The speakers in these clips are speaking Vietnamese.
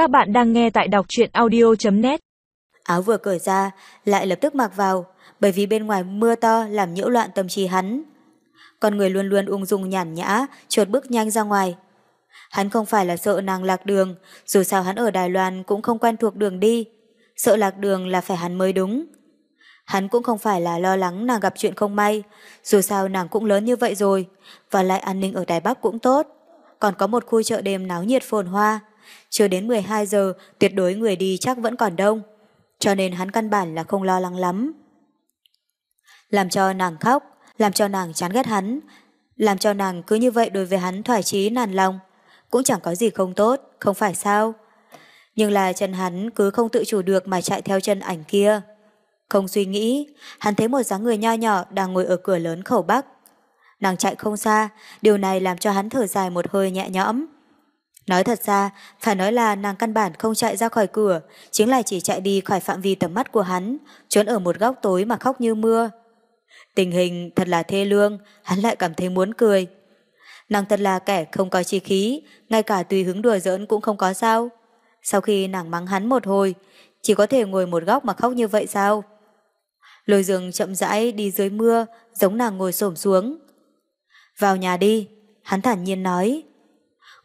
Các bạn đang nghe tại đọc truyện audio.net Áo vừa cởi ra, lại lập tức mặc vào, bởi vì bên ngoài mưa to làm nhiễu loạn tâm trí hắn. Con người luôn luôn ung dung nhàn nhã, chuột bước nhanh ra ngoài. Hắn không phải là sợ nàng lạc đường, dù sao hắn ở Đài Loan cũng không quen thuộc đường đi. Sợ lạc đường là phải hắn mới đúng. Hắn cũng không phải là lo lắng nàng gặp chuyện không may, dù sao nàng cũng lớn như vậy rồi, và lại an ninh ở Đài Bắc cũng tốt. Còn có một khu chợ đêm náo nhiệt phồn hoa, chưa đến 12 giờ tuyệt đối người đi chắc vẫn còn đông, cho nên hắn căn bản là không lo lắng lắm. Làm cho nàng khóc, làm cho nàng chán ghét hắn, làm cho nàng cứ như vậy đối với hắn thoải chí nản lòng, cũng chẳng có gì không tốt, không phải sao. Nhưng là chân hắn cứ không tự chủ được mà chạy theo chân ảnh kia. Không suy nghĩ, hắn thấy một dáng người nho nhỏ đang ngồi ở cửa lớn khẩu bắc. Nàng chạy không xa, điều này làm cho hắn thở dài một hơi nhẹ nhõm. Nói thật ra, phải nói là nàng căn bản không chạy ra khỏi cửa, chính là chỉ chạy đi khỏi phạm vi tầm mắt của hắn, trốn ở một góc tối mà khóc như mưa. Tình hình thật là thê lương, hắn lại cảm thấy muốn cười. Nàng thật là kẻ không có chi khí, ngay cả tùy hứng đùa giỡn cũng không có sao. Sau khi nàng mắng hắn một hồi, chỉ có thể ngồi một góc mà khóc như vậy sao? Lôi dương chậm rãi đi dưới mưa, giống nàng ngồi xổm xuống. Vào nhà đi, hắn thản nhiên nói.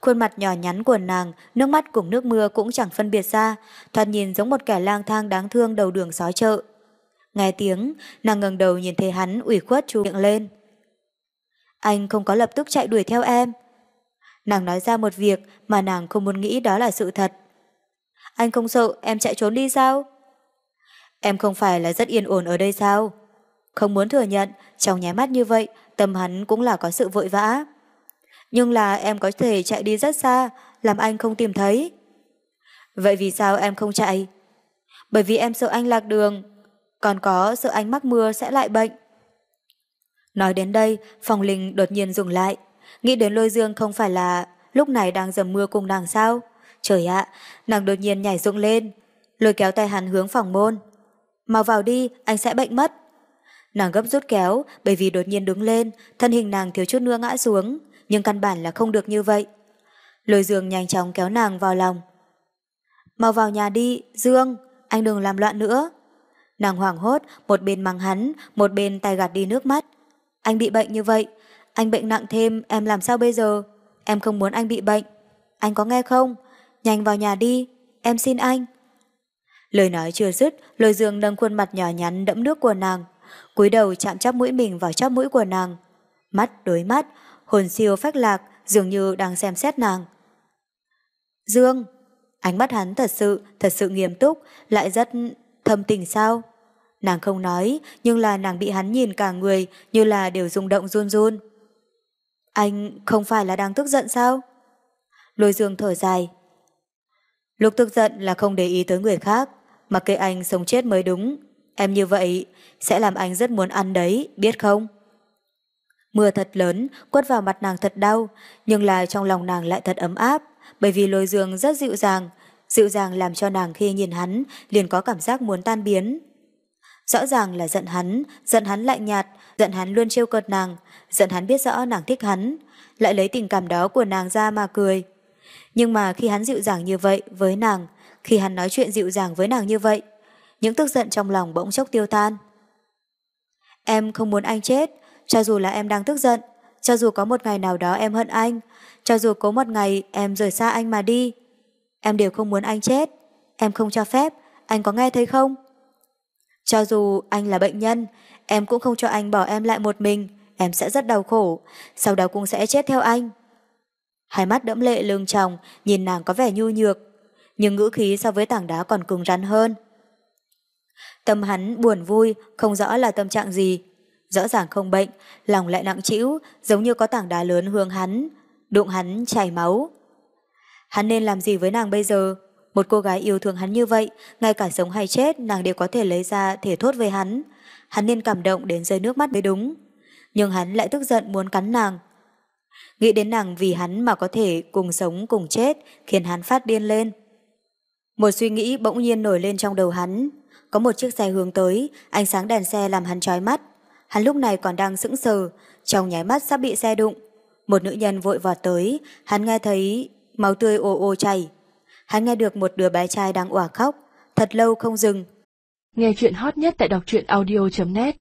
Khuôn mặt nhỏ nhắn của nàng, nước mắt cùng nước mưa cũng chẳng phân biệt ra, thoạt nhìn giống một kẻ lang thang đáng thương đầu đường xó chợ. Nghe tiếng, nàng ngẩng đầu nhìn thấy hắn ủy khuất chu miệng lên. Anh không có lập tức chạy đuổi theo em. Nàng nói ra một việc mà nàng không muốn nghĩ đó là sự thật. Anh không sợ em chạy trốn đi sao? Em không phải là rất yên ổn ở đây sao? Không muốn thừa nhận, trong nháy mắt như vậy, tâm hắn cũng là có sự vội vã. Nhưng là em có thể chạy đi rất xa, làm anh không tìm thấy. Vậy vì sao em không chạy? Bởi vì em sợ anh lạc đường, còn có sợ anh mắc mưa sẽ lại bệnh. Nói đến đây, phòng linh đột nhiên dừng lại. Nghĩ đến lôi dương không phải là lúc này đang dầm mưa cùng nàng sao? Trời ạ, nàng đột nhiên nhảy dựng lên, lôi kéo tay hắn hướng phòng môn. Mau vào đi, anh sẽ bệnh mất. Nàng gấp rút kéo, bởi vì đột nhiên đứng lên, thân hình nàng thiếu chút nữa ngã xuống, nhưng căn bản là không được như vậy. Lôi Dương nhanh chóng kéo nàng vào lòng. Mau vào nhà đi, Dương, anh đừng làm loạn nữa. Nàng hoảng hốt, một bên mắng hắn, một bên tay gạt đi nước mắt. Anh bị bệnh như vậy, anh bệnh nặng thêm, em làm sao bây giờ? Em không muốn anh bị bệnh. Anh có nghe không? Nhanh vào nhà đi, em xin anh. Lời nói chưa dứt, lôi dương nâng khuôn mặt nhỏ nhắn đẫm nước của nàng, cúi đầu chạm chắp mũi mình vào chắp mũi của nàng. Mắt đối mắt, hồn siêu phách lạc, dường như đang xem xét nàng. Dương, ánh mắt hắn thật sự, thật sự nghiêm túc, lại rất thâm tình sao? Nàng không nói, nhưng là nàng bị hắn nhìn cả người như là đều rung động run run. Anh không phải là đang tức giận sao? Lôi dương thở dài. Lúc tức giận là không để ý tới người khác, mặc kệ anh sống chết mới đúng. Em như vậy sẽ làm anh rất muốn ăn đấy, biết không? Mưa thật lớn, quất vào mặt nàng thật đau, nhưng là trong lòng nàng lại thật ấm áp, bởi vì lôi dương rất dịu dàng, dịu dàng làm cho nàng khi nhìn hắn liền có cảm giác muốn tan biến. Rõ ràng là giận hắn, giận hắn lạnh nhạt, giận hắn luôn trêu cợt nàng, giận hắn biết rõ nàng thích hắn, lại lấy tình cảm đó của nàng ra mà cười. Nhưng mà khi hắn dịu dàng như vậy với nàng, khi hắn nói chuyện dịu dàng với nàng như vậy, những tức giận trong lòng bỗng chốc tiêu tan. Em không muốn anh chết, cho dù là em đang tức giận, cho dù có một ngày nào đó em hận anh, cho dù có một ngày em rời xa anh mà đi, em đều không muốn anh chết. Em không cho phép, anh có nghe thấy không? Cho dù anh là bệnh nhân, em cũng không cho anh bỏ em lại một mình, em sẽ rất đau khổ, sau đó cũng sẽ chết theo anh. Hai mắt đẫm lệ lương tròng, nhìn nàng có vẻ nhu nhược, nhưng ngữ khí so với tảng đá còn cứng rắn hơn. Tâm hắn buồn vui, không rõ là tâm trạng gì. Rõ ràng không bệnh, lòng lại nặng trĩu, giống như có tảng đá lớn hướng hắn, đụng hắn chảy máu. Hắn nên làm gì với nàng bây giờ? Một cô gái yêu thương hắn như vậy, ngay cả sống hay chết nàng đều có thể lấy ra thể thốt với hắn. Hắn nên cảm động đến rơi nước mắt mới đúng. Nhưng hắn lại tức giận muốn cắn nàng. Nghĩ đến nàng vì hắn mà có thể cùng sống cùng chết, khiến hắn phát điên lên. Một suy nghĩ bỗng nhiên nổi lên trong đầu hắn. Có một chiếc xe hướng tới, ánh sáng đèn xe làm hắn trói mắt. Hắn lúc này còn đang sững sờ, trong nháy mắt sắp bị xe đụng. Một nữ nhân vội vọt tới, hắn nghe thấy máu tươi ồ ồ chảy. Hắn nghe được một đứa bé trai đang òa khóc, thật lâu không dừng. Nghe chuyện hot nhất tại đọc truyện audio.net